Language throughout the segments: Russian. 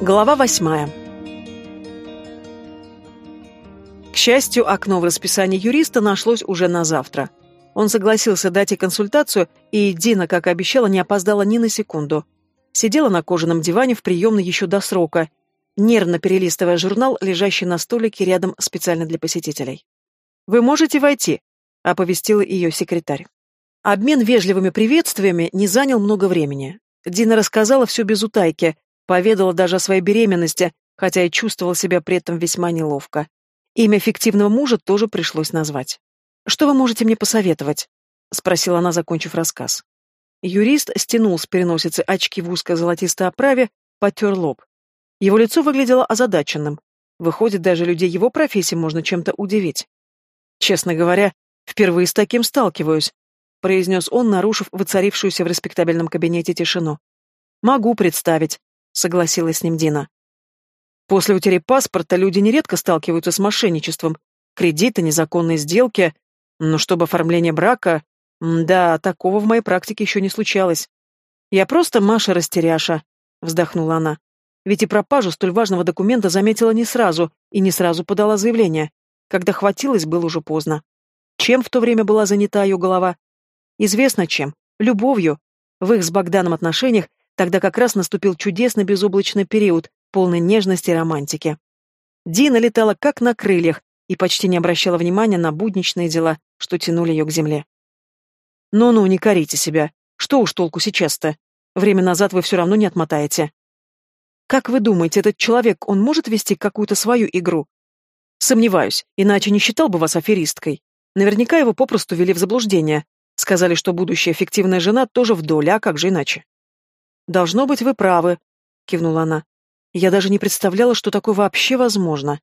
Глава восьмая. К счастью, окно в расписании юриста нашлось уже на завтра. Он согласился дать ей консультацию, и Дина, как и обещала, не опоздала ни на секунду. Сидела на кожаном диване в приемной еще до срока, нервно перелистывая журнал, лежащий на столике рядом специально для посетителей. «Вы можете войти», — оповестила ее секретарь. Обмен вежливыми приветствиями не занял много времени. Дина рассказала все без утайки, Поведала даже о своей беременности, хотя и чувствовал себя при этом весьма неловко. Имя фиктивного мужа тоже пришлось назвать. «Что вы можете мне посоветовать?» — спросила она, закончив рассказ. Юрист стянул с переносицы очки в узко золотистой оправе, потер лоб. Его лицо выглядело озадаченным. Выходит, даже людей его профессии можно чем-то удивить. «Честно говоря, впервые с таким сталкиваюсь», — произнес он, нарушив воцарившуюся в респектабельном кабинете тишину. «Могу представить. — согласилась с ним Дина. «После утери паспорта люди нередко сталкиваются с мошенничеством. Кредиты, незаконные сделки. Но чтобы оформление брака... Да, такого в моей практике еще не случалось. Я просто Маша-растеряша», — вздохнула она. «Ведь и пропажу столь важного документа заметила не сразу, и не сразу подала заявление. Когда хватилось, было уже поздно. Чем в то время была занята ее голова? Известно чем. Любовью. В их с Богданом отношениях Тогда как раз наступил чудесный безоблачный период, полный нежности и романтики. Дина летала как на крыльях и почти не обращала внимания на будничные дела, что тянули ее к земле. «Ну-ну, не корите себя. Что уж толку сейчас-то? Время назад вы все равно не отмотаете». «Как вы думаете, этот человек, он может вести какую-то свою игру?» «Сомневаюсь, иначе не считал бы вас аферисткой. Наверняка его попросту вели в заблуждение. Сказали, что будущая эффективная жена тоже в доле, а как же иначе?» «Должно быть, вы правы», — кивнула она. «Я даже не представляла, что такое вообще возможно».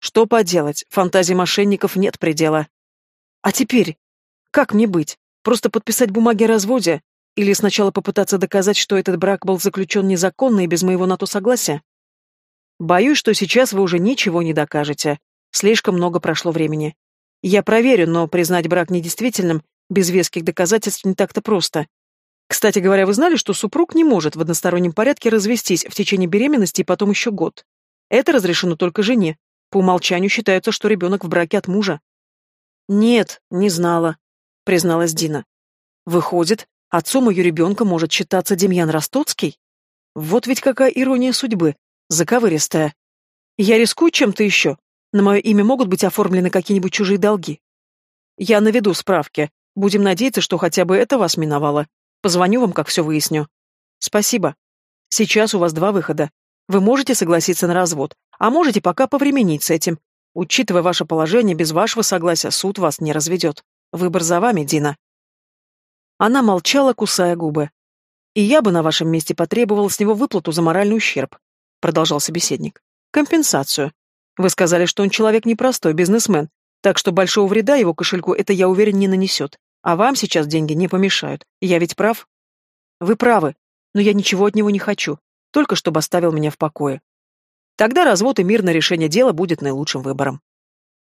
«Что поделать, фантазии мошенников нет предела». «А теперь? Как мне быть? Просто подписать бумаги о разводе? Или сначала попытаться доказать, что этот брак был заключен незаконно и без моего на то согласия?» «Боюсь, что сейчас вы уже ничего не докажете. Слишком много прошло времени. Я проверю, но признать брак недействительным без веских доказательств не так-то просто. Кстати говоря, вы знали, что супруг не может в одностороннем порядке развестись в течение беременности и потом еще год? Это разрешено только жене. По умолчанию считается, что ребенок в браке от мужа. «Нет, не знала», — призналась Дина. «Выходит, отцом ее ребенка может считаться Демьян Ростоцкий? Вот ведь какая ирония судьбы, заковыристая. Я рискую чем-то еще? На мое имя могут быть оформлены какие-нибудь чужие долги? Я наведу справки. Будем надеяться, что хотя бы это вас миновало», Позвоню вам, как все выясню. Спасибо. Сейчас у вас два выхода. Вы можете согласиться на развод, а можете пока повременить с этим. Учитывая ваше положение, без вашего согласия суд вас не разведет. Выбор за вами, Дина. Она молчала, кусая губы. «И я бы на вашем месте потребовал с него выплату за моральный ущерб», — продолжал собеседник. «Компенсацию. Вы сказали, что он человек непростой, бизнесмен, так что большого вреда его кошельку это, я уверен, не нанесет. А вам сейчас деньги не помешают. Я ведь прав? Вы правы, но я ничего от него не хочу. Только чтобы оставил меня в покое. Тогда развод и мирное решение дела будет наилучшим выбором.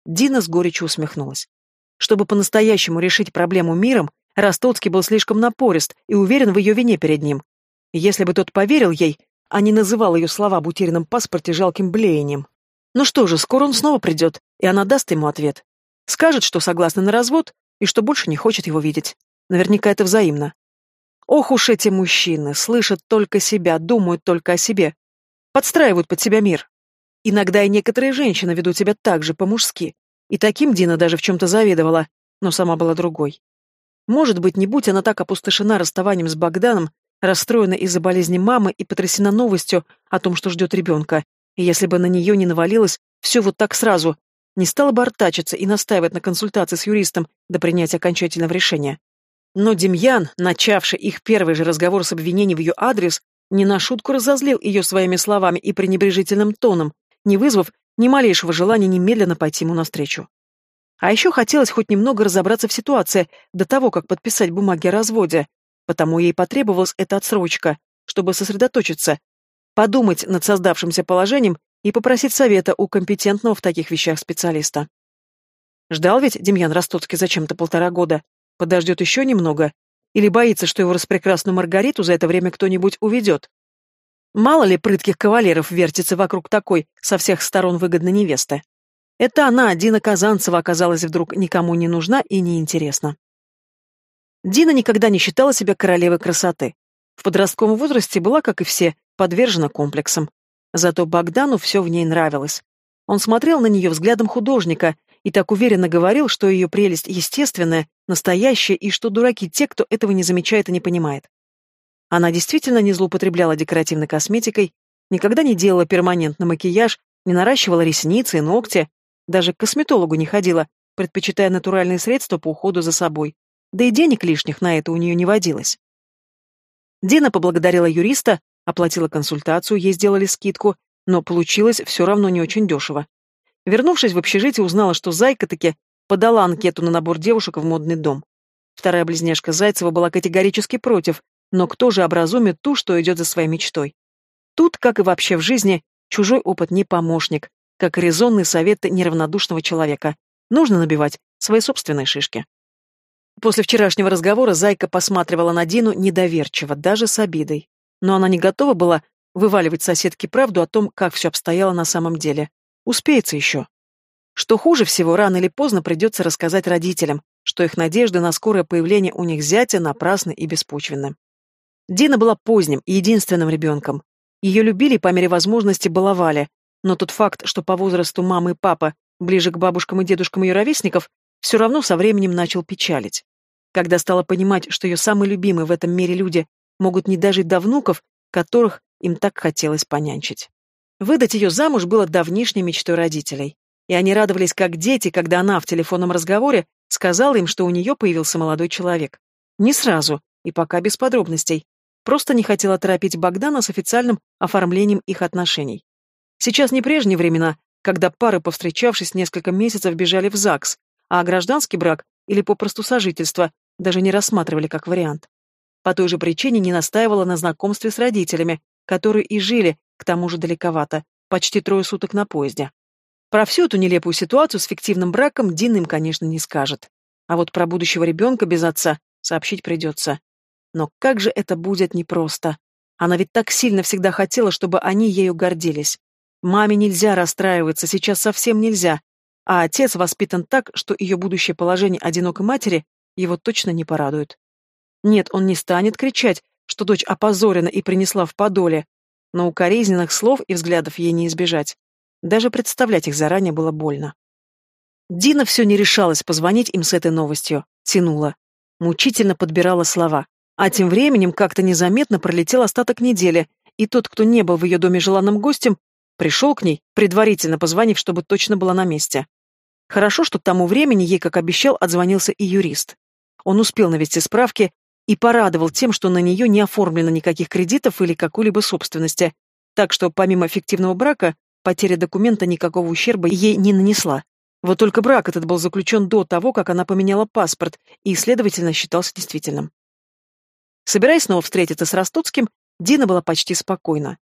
Дина с горечью усмехнулась. Чтобы по-настоящему решить проблему миром, Ростоцкий был слишком напорист и уверен в ее вине перед ним. Если бы тот поверил ей, а не называл ее слова об утерянном паспорте жалким блеянием. Ну что же, скоро он снова придет, и она даст ему ответ. Скажет, что согласна на развод, и что больше не хочет его видеть. Наверняка это взаимно. Ох уж эти мужчины, слышат только себя, думают только о себе, подстраивают под себя мир. Иногда и некоторые женщины ведут себя так же по-мужски. И таким Дина даже в чем-то завидовала, но сама была другой. Может быть, не будь она так опустошена расставанием с Богданом, расстроена из-за болезни мамы и потрясена новостью о том, что ждет ребенка, и если бы на нее не навалилось все вот так сразу, не стала бы артачиться и настаивать на консультации с юристом до принятия окончательного решения. Но Демьян, начавший их первый же разговор с обвинением в ее адрес, не на шутку разозлил ее своими словами и пренебрежительным тоном, не вызвав ни малейшего желания немедленно пойти ему навстречу. А еще хотелось хоть немного разобраться в ситуации до того, как подписать бумаги о разводе, потому ей потребовалась эта отсрочка, чтобы сосредоточиться, подумать над создавшимся положением и попросить совета у компетентного в таких вещах специалиста. Ждал ведь Демьян Ростоцкий зачем-то полтора года. Подождет еще немного. Или боится, что его распрекрасную Маргариту за это время кто-нибудь уведет. Мало ли прытких кавалеров вертится вокруг такой, со всех сторон выгодной невесты. Это она, Дина Казанцева, оказалась вдруг никому не нужна и неинтересна. Дина никогда не считала себя королевой красоты. В подростковом возрасте была, как и все, подвержена комплексам. Зато Богдану все в ней нравилось. Он смотрел на нее взглядом художника и так уверенно говорил, что ее прелесть естественная, настоящая и что дураки те, кто этого не замечает и не понимает. Она действительно не злоупотребляла декоративной косметикой, никогда не делала перманентный макияж, не наращивала ресницы и ногти, даже к косметологу не ходила, предпочитая натуральные средства по уходу за собой. Да и денег лишних на это у нее не водилось. Дина поблагодарила юриста, Оплатила консультацию, ей сделали скидку, но получилось все равно не очень дешево. Вернувшись в общежитие, узнала, что Зайка-таки подала анкету на набор девушек в модный дом. Вторая близняшка Зайцева была категорически против, но кто же образумит ту, что идет за своей мечтой? Тут, как и вообще в жизни, чужой опыт не помощник, как резонный совет неравнодушного человека. Нужно набивать свои собственные шишки. После вчерашнего разговора Зайка посматривала на Дину недоверчиво, даже с обидой но она не готова была вываливать соседке правду о том, как все обстояло на самом деле. Успеется еще. Что хуже всего, рано или поздно придется рассказать родителям, что их надежды на скорое появление у них зятя напрасны и беспочвенны. Дина была поздним и единственным ребенком. Ее любили и по мере возможности баловали, но тот факт, что по возрасту мамы и папа ближе к бабушкам и дедушкам ее ровесников, все равно со временем начал печалить. Когда стала понимать, что ее самые любимые в этом мире люди могут не дожить до внуков, которых им так хотелось понянчить. Выдать ее замуж было давнишней мечтой родителей. И они радовались как дети, когда она в телефонном разговоре сказала им, что у нее появился молодой человек. Не сразу, и пока без подробностей. Просто не хотела торопить Богдана с официальным оформлением их отношений. Сейчас не прежние времена, когда пары, повстречавшись несколько месяцев, бежали в ЗАГС, а гражданский брак или попросту сожительство даже не рассматривали как вариант. По той же причине не настаивала на знакомстве с родителями, которые и жили, к тому же далековато, почти трое суток на поезде. Про всю эту нелепую ситуацию с фиктивным браком Дина им, конечно, не скажет. А вот про будущего ребенка без отца сообщить придется. Но как же это будет непросто. Она ведь так сильно всегда хотела, чтобы они ею гордились. Маме нельзя расстраиваться, сейчас совсем нельзя. А отец воспитан так, что ее будущее положение одинокой матери его точно не порадует. Нет, он не станет кричать, что дочь опозорена и принесла в подоле, но укоризненных слов и взглядов ей не избежать. Даже представлять их заранее было больно. Дина все не решалась позвонить им с этой новостью, тянула. Мучительно подбирала слова. А тем временем как-то незаметно пролетел остаток недели, и тот, кто не был в ее доме желанным гостем, пришел к ней, предварительно позвонив, чтобы точно была на месте. Хорошо, что к тому времени ей, как обещал, отзвонился и юрист. Он успел навести справки, и порадовал тем, что на нее не оформлено никаких кредитов или какой-либо собственности, так что помимо фиктивного брака потеря документа никакого ущерба ей не нанесла. Вот только брак этот был заключен до того, как она поменяла паспорт, и, следовательно, считался действительным. Собираясь снова встретиться с Ростоцким, Дина была почти спокойна.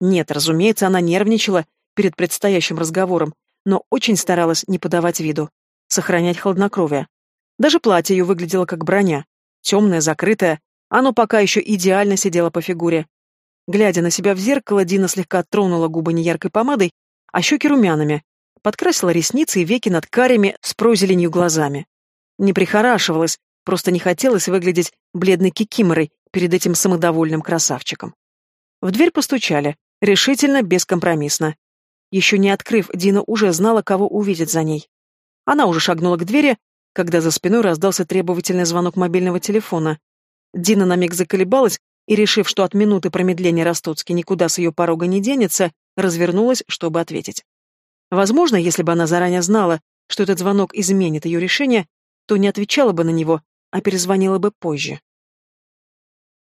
Нет, разумеется, она нервничала перед предстоящим разговором, но очень старалась не подавать виду, сохранять хладнокровие. Даже платье ее выглядело как броня, темное, закрытое, оно пока еще идеально сидело по фигуре. Глядя на себя в зеркало, Дина слегка тронула губы неяркой помадой, а щеки румянами, подкрасила ресницы и веки над карями с прозеленью глазами. Не прихорашивалась, просто не хотелось выглядеть бледной кикиморой перед этим самодовольным красавчиком. В дверь постучали, решительно, бескомпромиссно. Еще не открыв, Дина уже знала, кого увидит за ней. Она уже шагнула к двери, когда за спиной раздался требовательный звонок мобильного телефона. Дина на миг заколебалась и, решив, что от минуты промедления Ростоцкий никуда с ее порога не денется, развернулась, чтобы ответить. Возможно, если бы она заранее знала, что этот звонок изменит ее решение, то не отвечала бы на него, а перезвонила бы позже.